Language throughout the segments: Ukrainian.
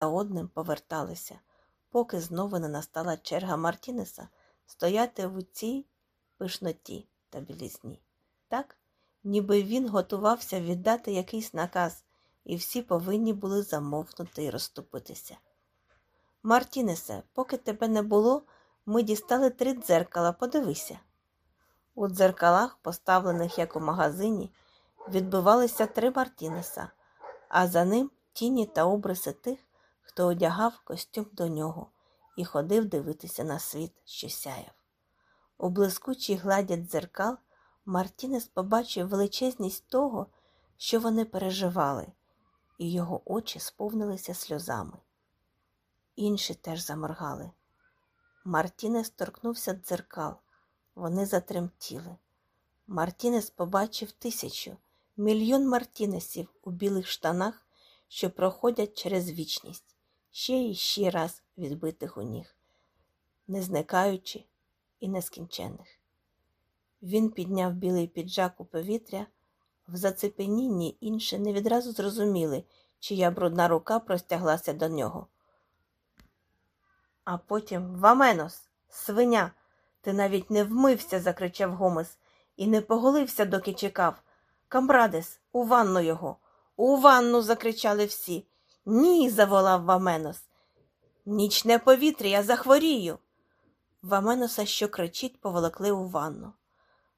за одним поверталися, поки знову не настала черга Мартінеса стояти в цій пишноті та білізні. Так, ніби він готувався віддати якийсь наказ, і всі повинні були замовкнути і розступитися. Мартінесе, поки тебе не було, ми дістали три дзеркала, подивися. У дзеркалах, поставлених як у магазині, відбивалися три Мартінеса, а за ним тіні та обриси тих, хто одягав костюм до нього і ходив дивитися на світ, що сяяв. У блискучій гладі дзеркал Мартінес побачив величезність того, що вони переживали, і його очі сповнилися сльозами. Інші теж заморгали. Мартінес торкнувся дзеркал, вони затремтіли. Мартінес побачив тисячу, мільйон Мартінесів у білих штанах, що проходять через вічність, ще і ще раз відбитих у ніг, не зникаючи і нескінчених. Він підняв білий піджак у повітря, в зацепенінні інші не відразу зрозуміли, чия брудна рука простяглася до нього. А потім Ваменос, свиня, ти навіть не вмився, закричав Гомес, і не поголився, доки чекав. Камбрадес, у ванну його. У ванну. закричали всі. Ні, заволав Ваменос. Нічне повітря, я захворію. Ваменоса, що кричить, поволокли у ванну.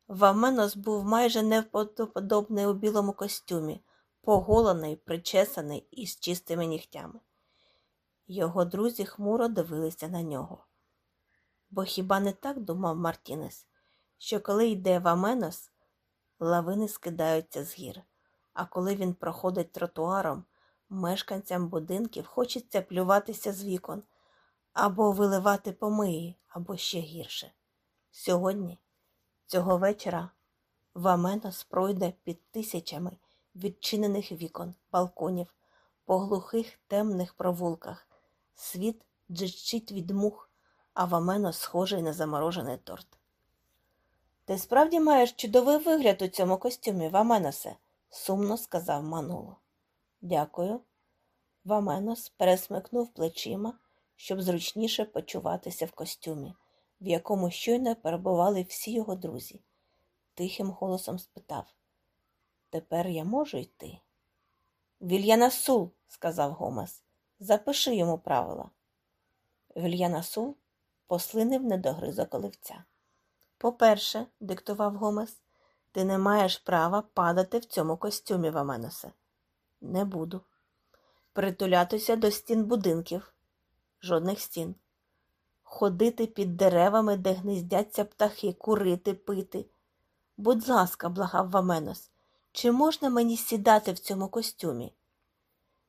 Ваменос був майже невподобний у білому костюмі, поголений, причесаний і з чистими нігтями. Його друзі хмуро дивилися на нього. Бо хіба не так думав Мартінес, що коли йде Ваменос, лавини скидаються з гір, а коли він проходить тротуаром, мешканцям будинків хочеться плюватися з вікон або виливати помиї, або ще гірше. Сьогодні, цього вечора, Ваменос пройде під тисячами відчинених вікон, балконів, по глухих темних провулках. Світ джичить від мух, а Вамено схожий на заморожений торт. Ти справді маєш чудовий вигляд у цьому костюмі, Ваменосе, сумно сказав Мануло. Дякую. Ваменос пересмикнув плечима, щоб зручніше почуватися в костюмі, в якому щойно перебували всі його друзі. Тихим голосом спитав Тепер я можу йти? Вільянасул, сказав Гомес. Запиши йому правила. Вільянасул послинив недогризок оливця. По-перше, диктував Гомес, ти не маєш права падати в цьому костюмі, Ваменосе. Не буду. Притулятися до стін будинків, жодних стін. Ходити під деревами, де гніздяться птахи, курити, пити. Будь ласка, благав Ваменос, чи можна мені сідати в цьому костюмі?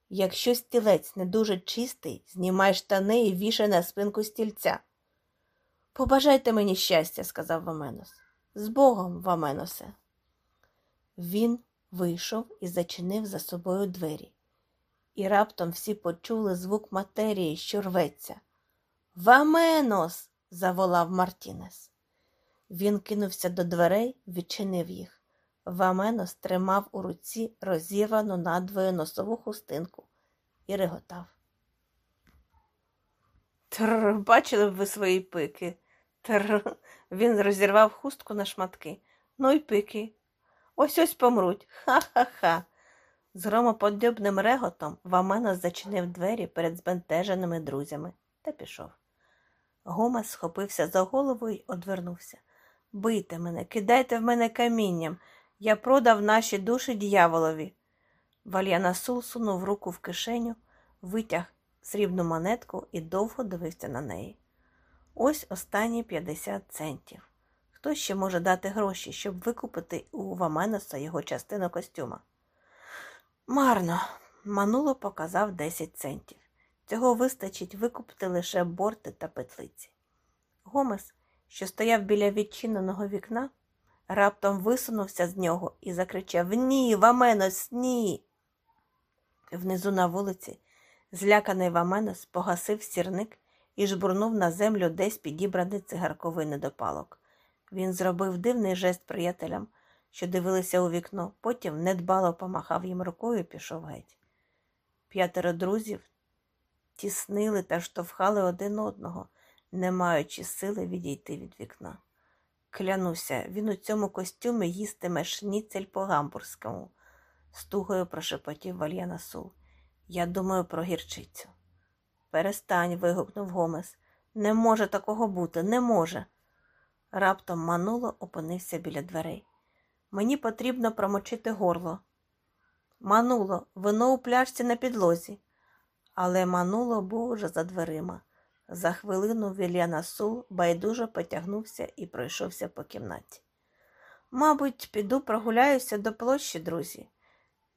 Якщо стілець не дуже чистий, знімай штани і вішай на спинку стільця. Побажайте мені щастя, сказав Ваменос. З Богом, Ваменосе. Він вийшов і зачинив за собою двері, і раптом всі почули звук матерії, що рветься. Ваменос. заволав Мартінес. Він кинувся до дверей, відчинив їх. Ваменос тримав у руці розірвану надвою носову хустинку і реготав. Тр, бачили б ви свої пики. Тр. Він розірвав хустку на шматки. Ну й пики. Ось ось помруть. Ха-ха-ха. З громоподібним реготом Ваменос зачинив двері перед збентеженими друзями та пішов. Гомес схопився за голову й одвернувся. Бийте мене, кидайте в мене камінням. Я продав наші душі дьяволові. Вальянасул сунув руку в кишеню, витяг срібну монетку і довго дивився на неї. Ось останні 50 центів. Хто ще може дати гроші, щоб викупити у Ваменоса його частину костюма? Марно, Мануло показав 10 центів. Цього вистачить викупити лише борти та петлиці. Гомес, що стояв біля відчиненого вікна, раптом висунувся з нього і закричав Ні, Ваменос, ні. Внизу на вулиці, зляканий Ваменос погасив сірник і жбурнув на землю десь підібраний цигарковий недопалок. Він зробив дивний жест приятелям, що дивилися у вікно, потім недбало помахав їм рукою і пішов геть. П'ятеро друзів тіснили та штовхали один одного, не маючи сили відійти від вікна. Клянуся, він у цьому костюмі їстиме шніцель по гамбурзькому, стугою прошепотів Вальяна Сул. Я думаю про гірчицю. Перестань. вигукнув Гомес. Не може такого бути, не може. Раптом Мануло опинився біля дверей. Мені потрібно промочити горло. Мануло, вино у пляшці на підлозі. Але Мануло був уже за дверима. За хвилину Вільяна Сул байдуже потягнувся і пройшовся по кімнаті. Мабуть, піду прогуляюся до площі, друзі.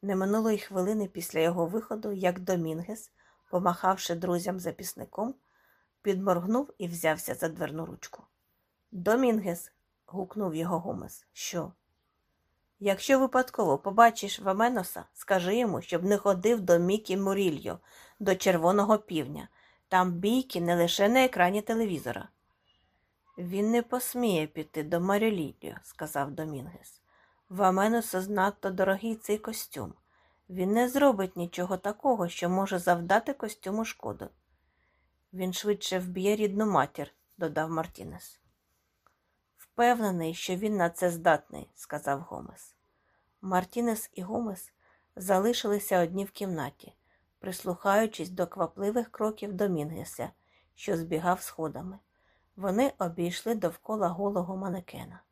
Не минуло й хвилини після його виходу, як Домінгес, помахавши друзям записником, підморгнув і взявся за дверну ручку. Домінгес. гукнув його Гомес. Що? Якщо випадково побачиш Ваменоса, скажи йому, щоб не ходив до Мікі Мурільо, до червоного півня. Там бійки не лише на екрані телевізора. Він не посміє піти до Маріліліо, сказав Домінгес. Ваменосу знадто дорогий цей костюм. Він не зробить нічого такого, що може завдати костюму шкоду. Він швидше вб'є рідну матір, додав Мартінес. Впевнений, що він на це здатний, сказав Гомес. Мартінес і Гомес залишилися одні в кімнаті, прислухаючись до квапливих кроків Домінгеса, що збігав сходами. Вони обійшли довкола голого манекена.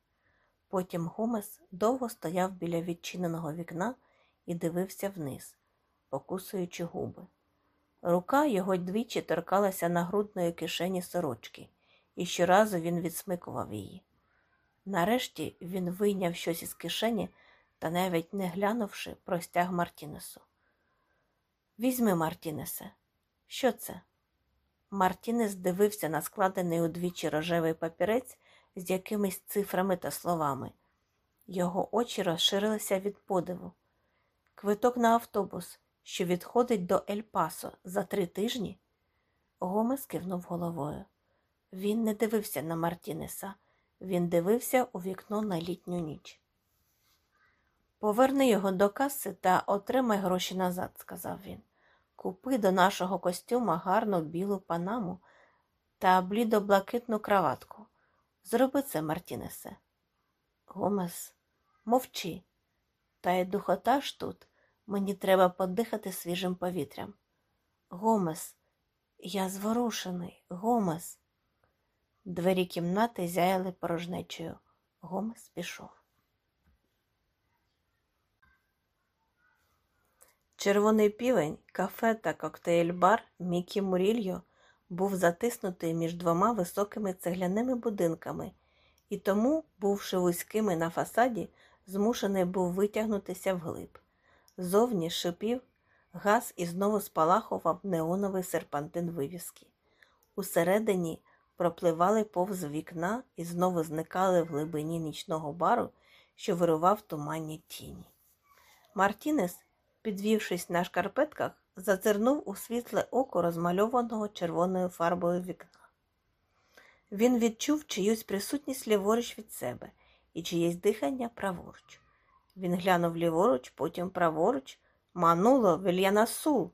Потім Гомес довго стояв біля відчиненого вікна і дивився вниз, покусуючи губи. Рука його двічі торкалася нагрудної кишені сорочки, і щоразу він відсмикував її. Нарешті він вийняв щось із кишені та, навіть не глянувши, простяг Мартінесу. Візьми, Мартінесе, що це? Мартінес дивився на складений удвічі рожевий папірець з якимись цифрами та словами. Його очі розширилися від подиву. Квиток на автобус, що відходить до Ель-Пасо за три тижні. Гомес кивнув головою. Він не дивився на Мартінеса, він дивився у вікно на літню ніч. Поверни його до каси та отримай гроші назад, сказав він. Купи до нашого костюма гарну білу панаму та блідо-блакитну краватку. Зроби це, Мартінесе. Гомес, мовчи. Та й духота ж тут. Мені треба подихати свіжим повітрям. Гомес, я зворушений, Гомес. Двері кімнати зяяли порожнечою. Гомес пішов. Червоний півень, кафе та коктейль-бар Мікі Мурільо був затиснутий між двома високими цегляними будинками і тому, бувши вузькими на фасаді, змушений був витягнутися вглиб. Зовні шипів газ і знову спалахував неоновий серпантин вивіски. Усередині пропливали повз вікна і знову зникали в глибині нічного бару, що вирував туманні тіні. Мартінес, підвівшись на шкарпетках, зазирнув у світле око розмальованого червоною фарбою вікна. Він відчув чиюсь присутність ліворуч від себе і чиєсь дихання праворуч. Він глянув ліворуч, потім праворуч, мануло Вільянасу.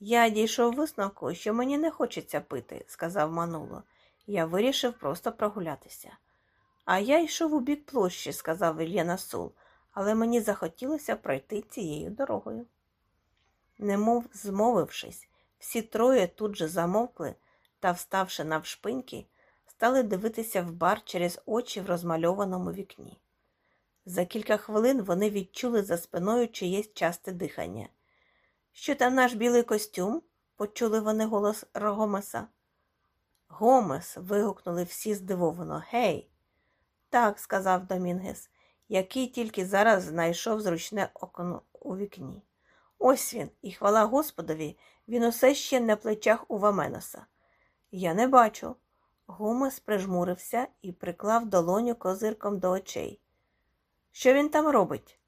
Я дійшов висновку, що мені не хочеться пити, сказав Мануло. Я вирішив просто прогулятися. А я йшов у бік площі, сказав Вільяна Сул, але мені захотілося пройти цією дорогою. Немов змовившись, всі троє тут же замовкли та, вставши навшпиньки, стали дивитися в бар через очі в розмальованому вікні. За кілька хвилин вони відчули за спиною чиєсь часте дихання. Що там наш білий костюм? почули вони голос Рогомеса. Гомес. вигукнули всі здивовано. Гей. Так, сказав Домінгес, який тільки зараз знайшов зручне окно у вікні. Ось він, і хвала Господові, він усе ще на плечах у Ваменоса. Я не бачу. Гомес прижмурився і приклав долоню козирком до очей. Що він там робить?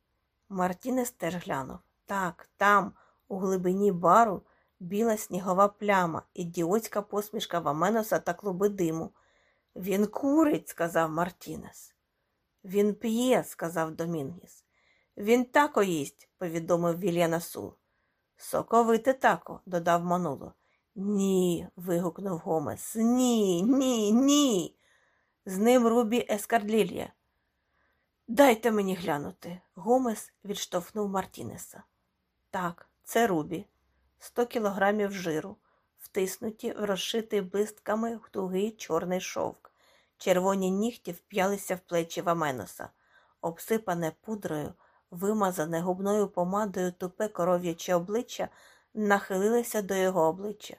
Мартінес теж глянув. Так, там, у глибині бару, біла снігова пляма, ідіотська посмішка Ваменоса та клуби диму. Він курить, сказав Мартінес. Він п'є, сказав Домінгіс. Він тако їсть, повідомив Вільянасул. Соковите тако, додав Мануло. Ні. вигукнув Гомес. Ні, ні, ні. З ним Рубі Ескардлілья. Дайте мені глянути. Гомес відштовхнув Мартінеса. Так, це Рубі. Сто кілограмів жиру, втиснуті в розшитий блистками тугий чорний шовк. Червоні нігті вп'ялися в плечі Ваменоса, обсипане пудрою, вимазане губною помадою тупе коров'яче обличчя нахилилося до його обличчя.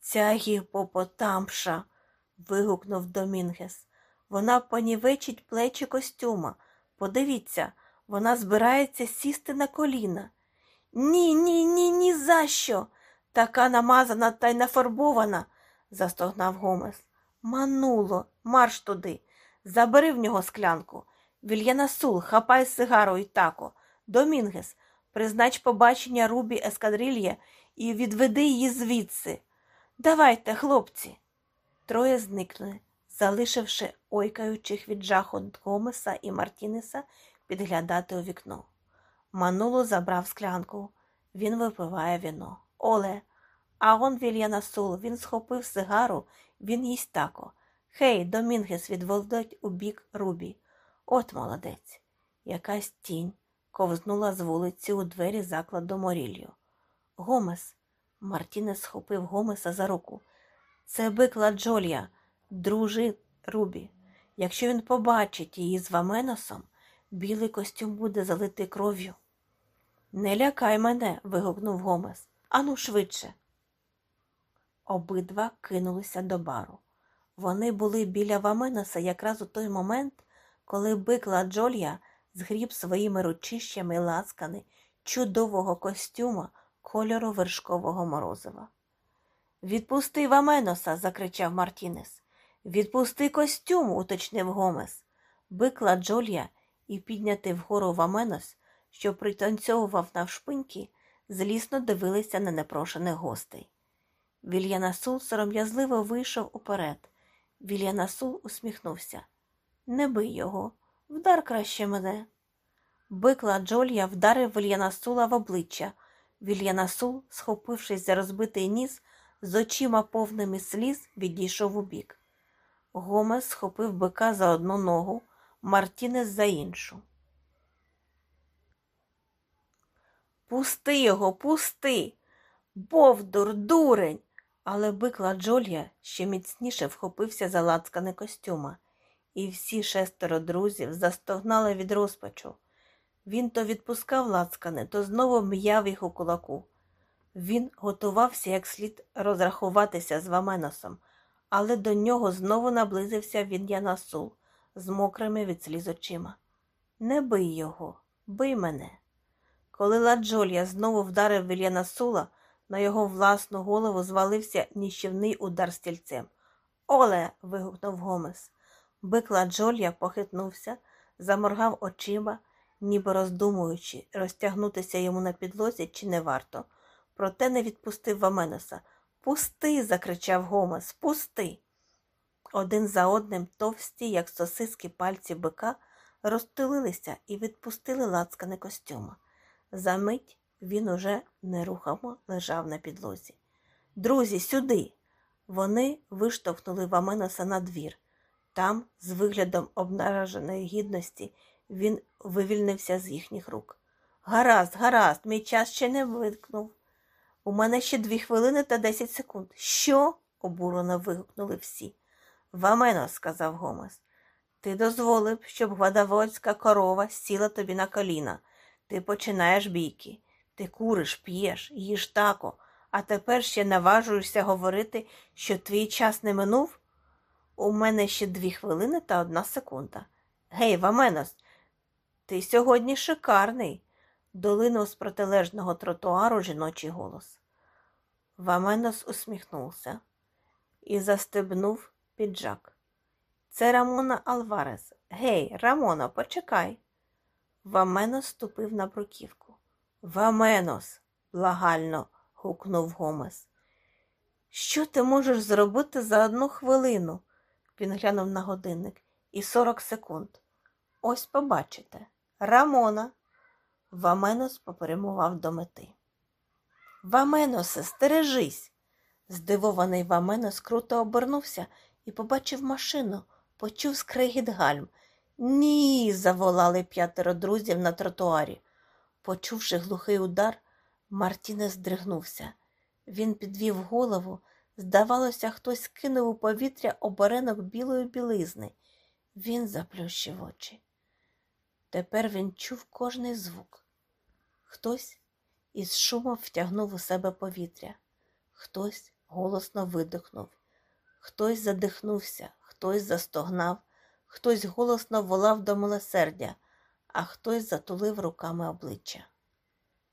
Ця гіпопотамша. вигукнув Домінгес. Вона понівечить плечі костюма. Подивіться, вона збирається сісти на коліна. Ні, ні, ні, ні за що. Така намазана та й нафарбована, застогнав Гомес. Мануло, марш туди. Забери в нього склянку. Вільянасул, хапай сигару і тако. Домінгес, признач побачення Рубі Ескадрильє і відведи її звідси. Давайте, хлопці. Троє зникли, залишивши ойкаючих від жаху Гомеса і Мартінеса підглядати у вікно. Мануло забрав склянку. Він випиває віно. Оле, а он Вільянасул, він схопив сигару, він їсть тако. Хей, Домінгес відводить у бік Рубі. От молодець. Якась тінь ковзнула з вулиці у двері закладу Морілью. Гомес. Мартінес схопив Гомеса за руку. Це бикла Джолія, дружи Рубі. Якщо він побачить її з Ваменосом, білий костюм буде залитий кров'ю. Не лякай мене. вигукнув Гомес. Ану швидше. Обидва кинулися до бару. Вони були біля Ваменоса якраз у той момент, коли бикла Джолія згріб своїми ручищами ласкани чудового костюма кольору вершкового морозива. Відпусти Ваменоса, закричав Мартінес. Відпусти костюм, уточнив Гомес. Бикла Джолія і піднятий вгору Ваменос, що пританцьовував навшпиньки, злісно дивилися на непрошених гостей. Вільянасул сором'язливо вийшов уперед. Вільянасул усміхнувся. Не бий його, вдар краще мене. Бикла Джолія вдарив Вільянасула в обличчя. Вільянасул, схопившись за розбитий ніс, з очима повними сліз відійшов у бік. Гомес схопив бика за одну ногу, Мартінес за іншу. Пусти його, пусти. Бовдур, дурень. Але бикла Джолія ще міцніше вхопився за лацкане костюма, і всі шестеро друзів застогнали від розпачу. Він то відпускав лацкане, то знову м'яв їх у кулаку. Він готувався як слід розрахуватися з Ваменосом, але до нього знову наблизився Він'янасул з мокрими від сліз очима. Не бий його, бий мене. Коли Ладжолія знову вдарив Вільянасула, на його власну голову звалився ніщівний удар стільцем. Оле. вигукнув Гомес. Бик Ладжолія похитнувся, заморгав очима, ніби роздумуючи, розтягнутися йому на підлозі чи не варто. Проте не відпустив Ваменоса. Пусти. закричав Гомес, пусти. Один за одним товсті, як сосиски пальці бика, розтулилися і відпустили лацкане костюма. Замить він уже нерухомо лежав на підлозі. Друзі, сюди. Вони виштовхнули Ваменоса на двір. Там, з виглядом обнараженої гідності, він вивільнився з їхніх рук. Гаразд, гаразд, мій час ще не виткнув. У мене ще дві хвилини та десять секунд. Що? обурено вигукнули всі. Вамено, сказав Гомес, ти дозволив, щоб гвадавольська корова сіла тобі на коліна. Ти починаєш бійки. Ти куриш, п'єш, їж тако, а тепер ще наважуєшся говорити, що твій час не минув? У мене ще дві хвилини та одна секунда. Гей, Ваменос, ти сьогодні шикарний, долинув з протилежного тротуару жіночий голос. Ваменос усміхнувся і застебнув піджак. Це Рамона Алварес. Гей, Рамона, почекай. Ваменос ступив на бруківку. Ваменос, благально гукнув Гомес. Що ти можеш зробити за одну хвилину? Він глянув на годинник і сорок секунд. Ось побачите. Рамона. Ваменос попрямував до мети. Ваменосе, стережись. Здивований Ваменос круто обернувся і побачив машину, почув скригіт гальм. Ні. заволали п'ятеро друзів на тротуарі. Почувши глухий удар, Мартінес здригнувся. Він підвів голову. Здавалося, хтось кинув у повітря оберенок білої білизни. Він заплющив очі. Тепер він чув кожний звук. Хтось із шумом втягнув у себе повітря, хтось голосно видихнув, хтось задихнувся, хтось застогнав, хтось голосно волав до милосердя, а хтось затулив руками обличчя.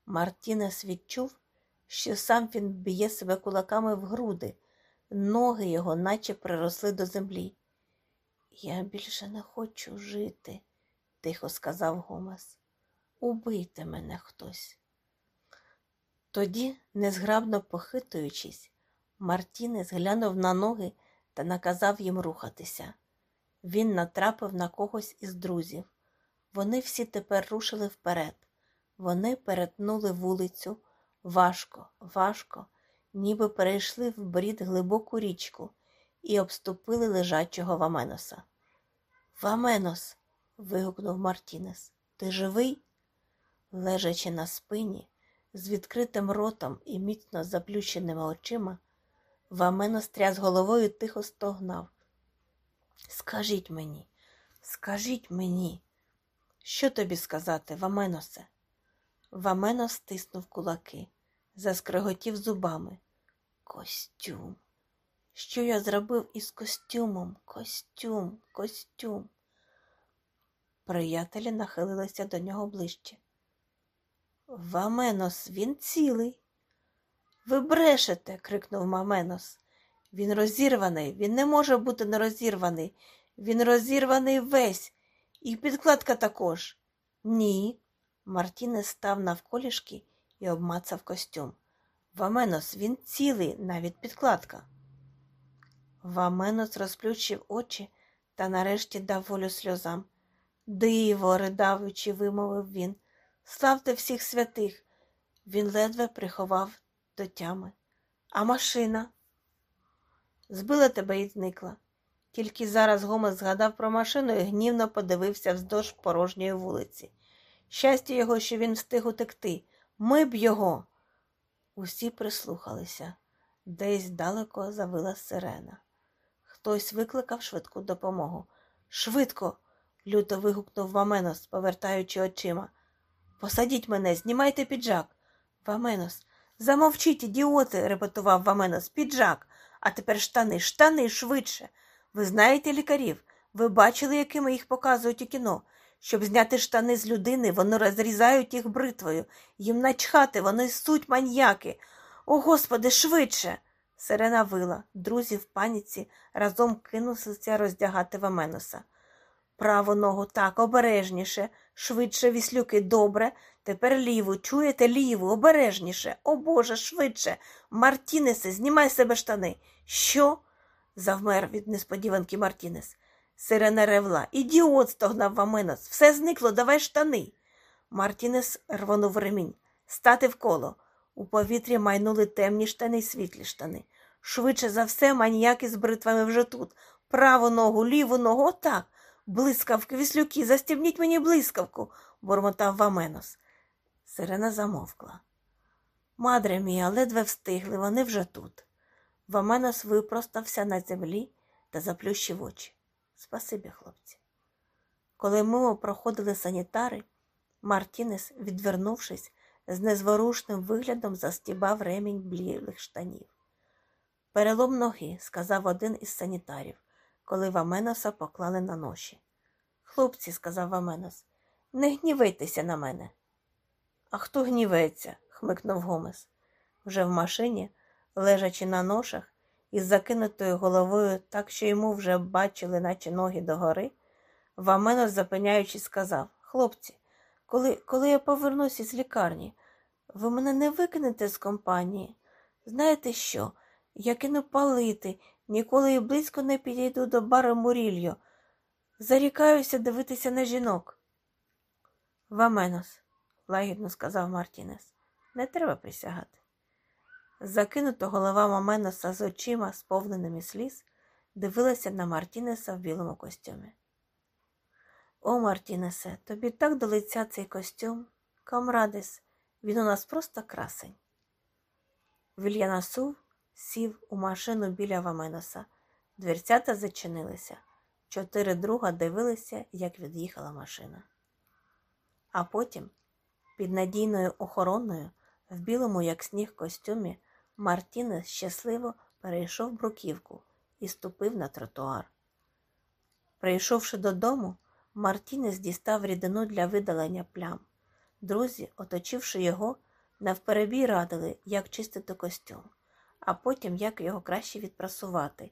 Мартінес відчув, що сам він б'є себе кулаками в груди, ноги його наче приросли до землі. Я більше не хочу жити, тихо сказав Гомес. Убийте мене хтось. Тоді, незграбно похитуючись, Мартінес глянув на ноги та наказав їм рухатися. Він натрапив на когось із друзів. Вони всі тепер рушили вперед. Вони перетнули вулицю важко, важко, ніби перейшли в брід глибоку річку і обступили лежачого Ваменоса. Ваменос. вигукнув Мартінес. Ти живий? Лежачи на спині, з відкритим ротом і міцно заплющеними очима, Ваменос тряс головою тихо стогнав. Скажіть мені, скажіть мені, що тобі сказати, Ваменосе? Ваменос стиснув кулаки, заскриготів зубами. Костюм. Що я зробив із костюмом? Костюм, костюм. Приятелі нахилилися до нього ближче. Ваменос, він цілий. Ви брешете, крикнув Маменос. Він розірваний, він не може бути не розірваний. Він розірваний весь, і підкладка також. Ні. Мартінес став навколішки і обмацав костюм. Ваменос, він цілий, навіть підкладка. Ваменос розплющив очі та нарешті дав волю сльозам. Диво, ридавичи, вимовив він. Славте всіх святих. Він ледве приховав до тями. А машина збила тебе і зникла. Тільки зараз Гомес згадав про машину і гнівно подивився вздовж порожньої вулиці. Щастя його, що він встиг утекти. Ми б його. Усі прислухалися. Десь далеко завила сирена. Хтось викликав швидку допомогу. Швидко. люто вигукнув Ваменос, повертаючи очима. Посадіть мене, знімайте піджак. Ваменос. Замовчіть, ідіоти, репетував Ваменос. Піджак. А тепер штани, штани швидше. Ви знаєте лікарів? Ви бачили, якими їх показують у кіно? Щоб зняти штани з людини, вони розрізають їх бритвою. Їм начхати, вони суть маньяки. О, Господи, швидше. Сирена вила. Друзі в паніці разом кинулися роздягати Ваменоса. Праву ногу так, обережніше, швидше віслюки, добре. Тепер ліву, чуєте ліву, обережніше. О Боже, швидше. Мартінесе, знімай себе штани. Що? завмер від несподіванки Мартінес. Сирена ревла. Ідіот, стогнав Ваменос. Все зникло, давай штани. Мартінес рвонув ремінь. Стати в коло. У повітрі майнули темні штани й світлі штани. Швидше за все, маніяки з бритвами вже тут. Праву ногу, ліву ногу, отак. Блискавки, віслюки, застібніть мені блискавку, бурмотав Ваменос. Сирена замовкла. Мадре мія, ледве встигли, вони вже тут. Ваменос випростався на землі та заплющив очі. Спасибі, хлопці. Коли мимо проходили санітари, Мартінес, відвернувшись, з незворушним виглядом застібав ремінь блілих штанів. Перелом ноги, сказав один із санітарів, коли Ваменоса поклали на ноші. Хлопці, сказав Ваменос, не гнівайтеся на мене. А хто гнівається? хмикнув Гомес. Вже в машині, лежачи на ношах, із закинутою головою, так що йому вже бачили, наче ноги догори, Ваменос, запиняючись, сказав Хлопці, коли коли я повернуся з лікарні, ви мене не викинете з компанії. Знаєте що? Я кину палити, ніколи і близько не підійду до бару Мурільо. Зарікаюся дивитися на жінок. Ваменос, лагідно сказав Мартінес, не треба присягати. Закинута голова Маменоса з очима, сповненими сліз, дивилася на Мартінеса в білому костюмі. О, Мартінесе, тобі так до лиця цей костюм. Камрадес, він у нас просто красень. Вільянасув сів у машину біля Ваменоса. Дверцята зачинилися. Чотири друга дивилися, як від'їхала машина. А потім, під надійною охороною, в білому, як сніг, костюмі, Мартінес щасливо перейшов бруківку і ступив на тротуар. Прийшовши додому, Мартінес дістав рідину для видалення плям. Друзі, оточивши його, навперебій радили, як чистити костюм, а потім як його краще відпрасувати,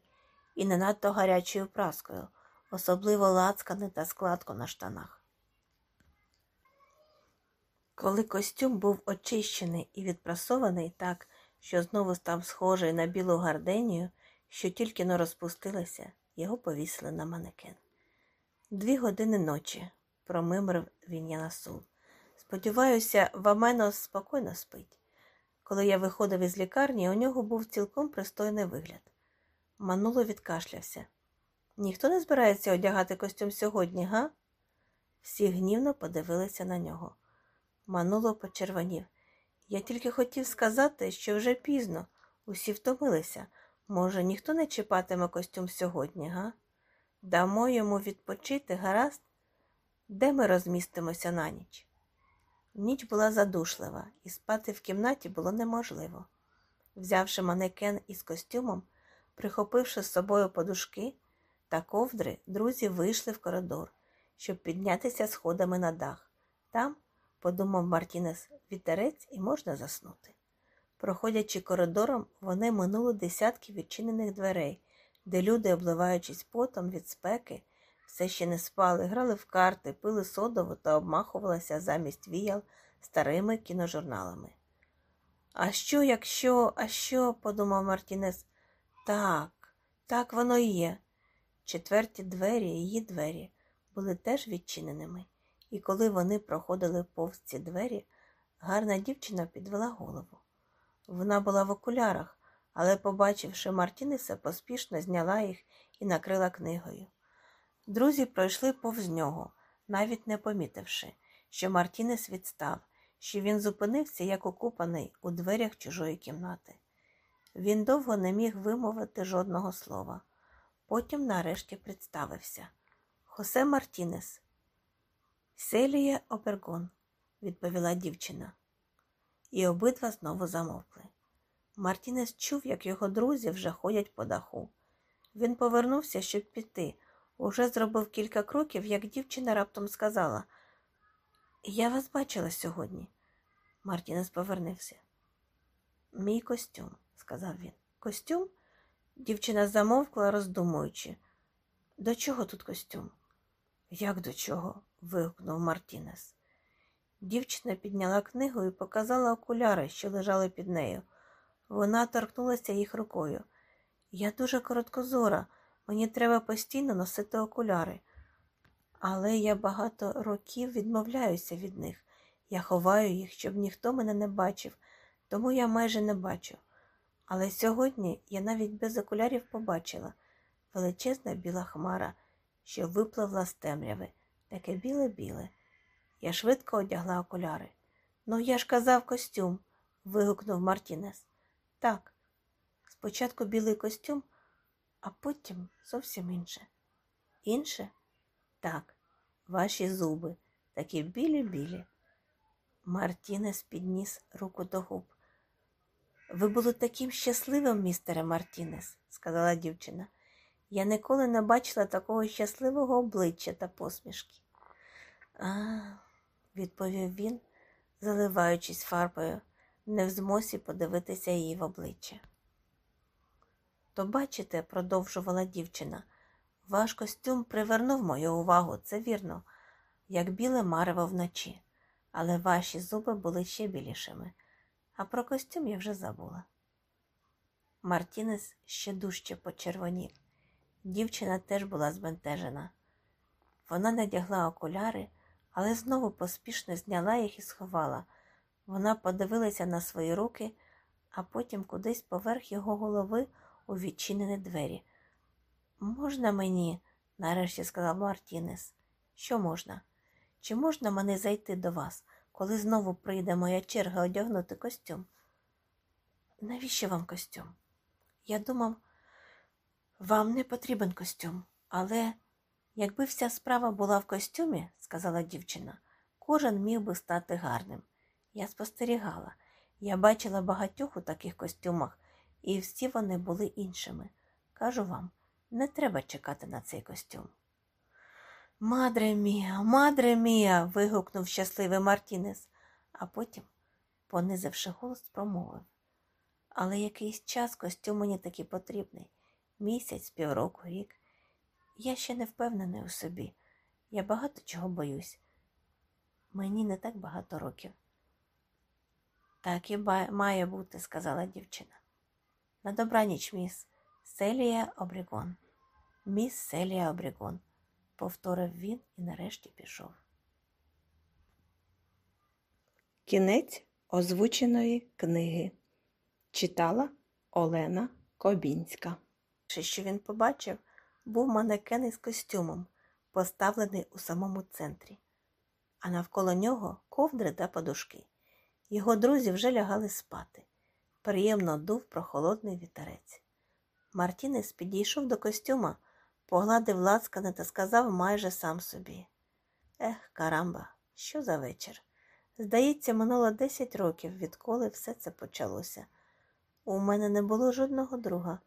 і не надто гарячою праскою, особливо лацкани та складку на штанах. Коли костюм був очищений і відпрасований так, що знову став схожий на білу гарденію, що тільки но розпустилася, його повісили на манекен. Дві години ночі, промимрив він Янасул. Сподіваюся, Вамено спокійно спить. Коли я виходив із лікарні, у нього був цілком пристойний вигляд. Мануло відкашлявся. Ніхто не збирається одягати костюм сьогодні, га? Всі гнівно подивилися на нього. Мануло почервонів. Я тільки хотів сказати, що вже пізно, усі втомилися. Може, ніхто не чіпатиме костюм сьогодні, га? Дамо йому відпочити, гаразд? Де ми розмістимося на ніч? Ніч була задушлива, і спати в кімнаті було неможливо. Взявши манекен із костюмом, прихопивши з собою подушки та ковдри, друзі вийшли в коридор, щоб піднятися сходами на дах. Там, подумав Мартінес, вітерець і можна заснути. Проходячи коридором, вони минули десятки відчинених дверей, де люди, обливаючись потом від спеки, все ще не спали, грали в карти, пили содову та обмахувалися замість віял старими кіножурналами. А що, якщо, а що? подумав Мартінес. Так, так воно і є. Четверті двері, її двері, були теж відчиненими, і коли вони проходили повз ці двері, гарна дівчина підвела голову. Вона була в окулярах, але, побачивши Мартінеса, поспішно зняла їх і накрила книгою. Друзі пройшли повз нього, навіть не помітивши, що Мартінес відстав, що він зупинився, як окупаний у дверях чужої кімнати. Він довго не міг вимовити жодного слова. Потім нарешті представився Хосе Мартінес. Селія Опергон, відповіла дівчина. І обидва знову замовкли. Мартінес чув, як його друзі вже ходять по даху. Він повернувся, щоб піти. Уже зробив кілька кроків, як дівчина раптом сказала Я вас бачила сьогодні. Мартінес повернувся. Мій костюм, сказав він. Костюм? Дівчина замовкла, роздумуючи. До чого тут костюм? Як до чого? вигукнув Мартінес. Дівчина підняла книгу і показала окуляри, що лежали під нею. Вона торкнулася їх рукою. Я дуже короткозора, мені треба постійно носити окуляри. Але я багато років відмовляюся від них. Я ховаю їх, щоб ніхто мене не бачив, тому я майже не бачу. Але сьогодні я навіть без окулярів побачила величезна біла хмара, що випливла з темряви, таке біле-біле. Я швидко одягла окуляри. Ну, я ж казав костюм. вигукнув Мартінес. Так, спочатку білий костюм, а потім зовсім інше. Інше? Так, ваші зуби, такі білі-білі. Мартінес підніс руку до губ. Ви були таким щасливим, містере Мартінес, сказала дівчина. Я ніколи не бачила такого щасливого обличчя та посмішки. А, відповів він, заливаючись фарбою, не в змосі подивитися її в обличчя. То бачите, продовжувала дівчина, ваш костюм привернув мою увагу, це вірно, як біле марево вночі, але ваші зуби були ще білішими, а про костюм я вже забула. Мартінес ще дужче почервонів. Дівчина теж була збентежена. Вона надягла окуляри, але знову поспішно зняла їх і сховала. Вона подивилася на свої руки, а потім кудись поверх його голови у відчинені двері. Можна мені? нарешті сказав Мартінес. Що можна? Чи можна мені зайти до вас, коли знову прийде моя черга одягнути костюм? Навіщо вам костюм? Я думав, вам не потрібен костюм, але якби вся справа була в костюмі, сказала дівчина, кожен міг би стати гарним. Я спостерігала. Я бачила багатьох у таких костюмах, і всі вони були іншими. Кажу вам, не треба чекати на цей костюм. Мадре мія, мадре мія. вигукнув щасливий Мартінес, а потім, понизивши голос, промовив. Але якийсь час костюм мені таки потрібний місяць, півроку, рік. Я ще не впевнений у собі. Я багато чого боюсь. Мені не так багато років. Так і має бути, сказала дівчина. На добраніч, міс Селія Обрігон. Міс Селія Обрігон, повторив він і нарешті пішов. Кінець озвученої книги читала Олена Кобінська. Перше, що він побачив, був манекен із костюмом, поставлений у самому центрі, а навколо нього ковдри та подушки. Його друзі вже лягали спати. Приємно дув прохолодний вітерець. Мартінес підійшов до костюма, погладив лацкане та сказав майже сам собі Ех, карамба, що за вечір? Здається, минуло десять років, відколи все це почалося. У мене не було жодного друга,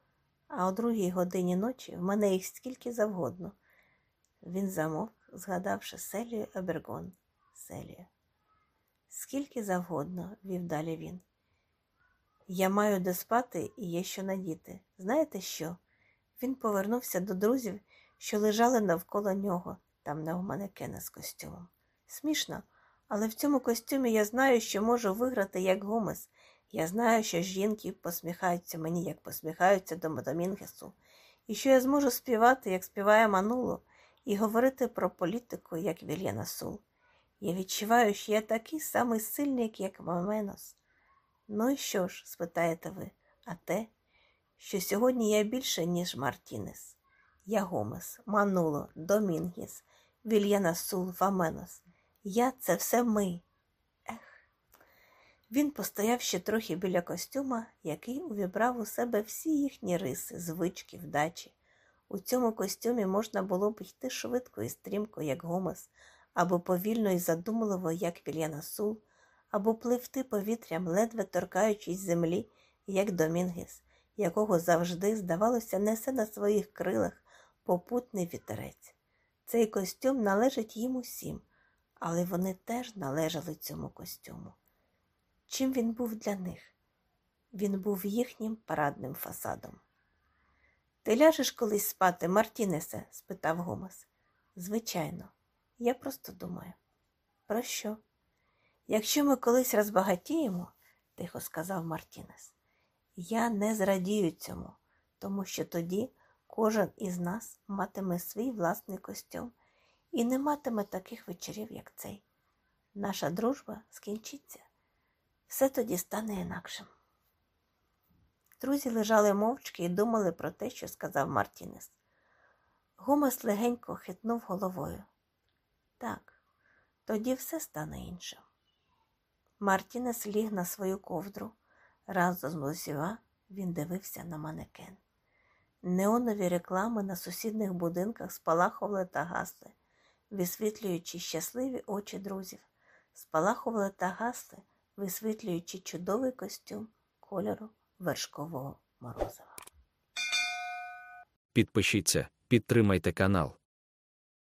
а о другій годині ночі в мене їх скільки завгодно. Він замовк, згадавши Селію Ебергон. Селія. Скільки завгодно, вів далі він. Я маю де спати і є що надіти. Знаєте що? Він повернувся до друзів, що лежали навколо нього, там на манекена з костюмом. Смішно, але в цьому костюмі я знаю, що можу виграти як Гомес. Я знаю, що жінки посміхаються мені, як посміхаються до Домінгесу, і що я зможу співати, як співає Мануло, і говорити про політику, як Вільяна Сул. Я відчуваю, що я такий самий сильний, як Маменос. Ну і що ж, спитаєте ви, а те, що сьогодні я більше, ніж Мартінес. Я Гомес, Мануло, Домінгіс, Вільяна Сул, Ваменос. Я це все ми. Ех. Він постояв ще трохи біля костюма, який увібрав у себе всі їхні риси, звички, вдачі. У цьому костюмі можна було б йти швидко і стрімко, як Гомес, або повільно і задумливо, як Вільяна Сул, або пливти повітрям, ледве торкаючись землі, як Домінгес, якого завжди, здавалося, несе на своїх крилах попутний вітерець. Цей костюм належить їм усім, але вони теж належали цьому костюму. Чим він був для них? Він був їхнім парадним фасадом. Ти ляжеш колись спати, Мартінесе? спитав Гомес. Звичайно, я просто думаю. Про що? Якщо ми колись розбагатіємо, тихо сказав Мартінес, я не зрадію цьому, тому що тоді кожен із нас матиме свій власний костюм і не матиме таких вечорів, як цей. Наша дружба скінчиться. Все тоді стане інакшим. Друзі лежали мовчки і думали про те, що сказав Мартінес. Гомес легенько хитнув головою. Так, тоді все стане іншим. Мартінес ліг на свою ковдру. Разом з Мосіва він дивився на манекен. Неонові реклами на сусідних будинках спалахували та гасли, висвітлюючи щасливі очі друзів, спалахували та гасли, висвітлюючи чудовий костюм кольору вершкового морозива. Підпишіться, підтримайте канал.